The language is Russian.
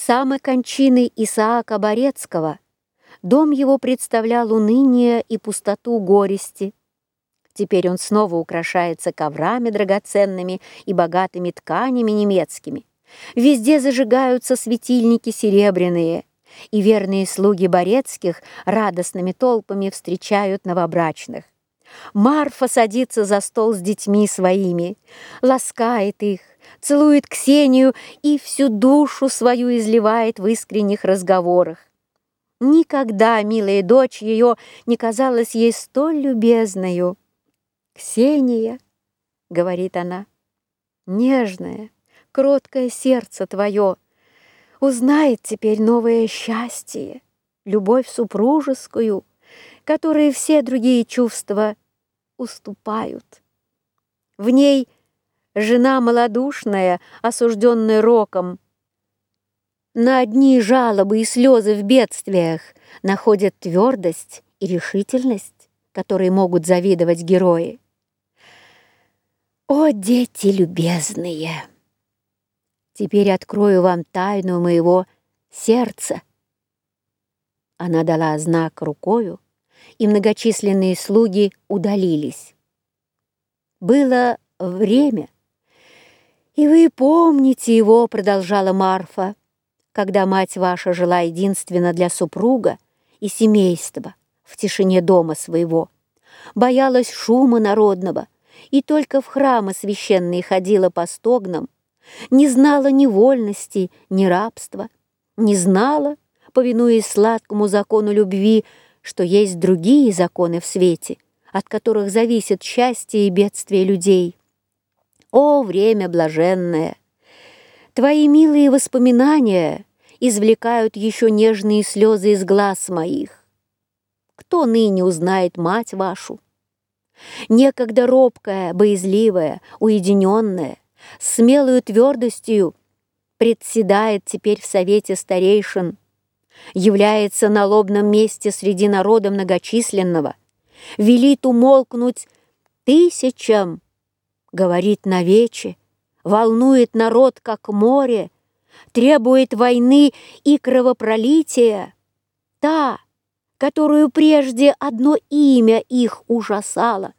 самой кончины Исаака Борецкого дом его представлял уныние и пустоту горести. Теперь он снова украшается коврами драгоценными и богатыми тканями немецкими. Везде зажигаются светильники серебряные, и верные слуги Борецких радостными толпами встречают новобрачных. Марфа садится за стол с детьми своими, ласкает их, целует Ксению и всю душу свою изливает в искренних разговорах. Никогда милая дочь ее не казалась ей столь любезною. «Ксения», — говорит она, — «нежное, кроткое сердце твое узнает теперь новое счастье, любовь супружескую, которые все другие чувства уступают. В ней жена малодушная, осужденная роком, на одни жалобы и слезы в бедствиях находят твердость и решительность, которые могут завидовать герои. О, дети любезные! Теперь открою вам тайну моего сердца. Она дала знак рукою, и многочисленные слуги удалились. Было время, и вы помните его, продолжала Марфа, когда мать ваша жила единственно для супруга и семейства в тишине дома своего, боялась шума народного и только в храмы священные ходила по стогнам, не знала ни вольности, ни рабства, не знала, повинуясь сладкому закону любви, что есть другие законы в свете, от которых зависит счастье и бедствие людей. О, время блаженное! Твои милые воспоминания извлекают еще нежные слезы из глаз моих. Кто ныне узнает мать вашу? Некогда робкая, боязливая, уединенная, смелую твердостью председает теперь в совете старейшин, является на лобном месте среди народа многочисленного, велит умолкнуть тысячам, говорит навече, волнует народ, как море, требует войны и кровопролития, та, которую прежде одно имя их ужасало,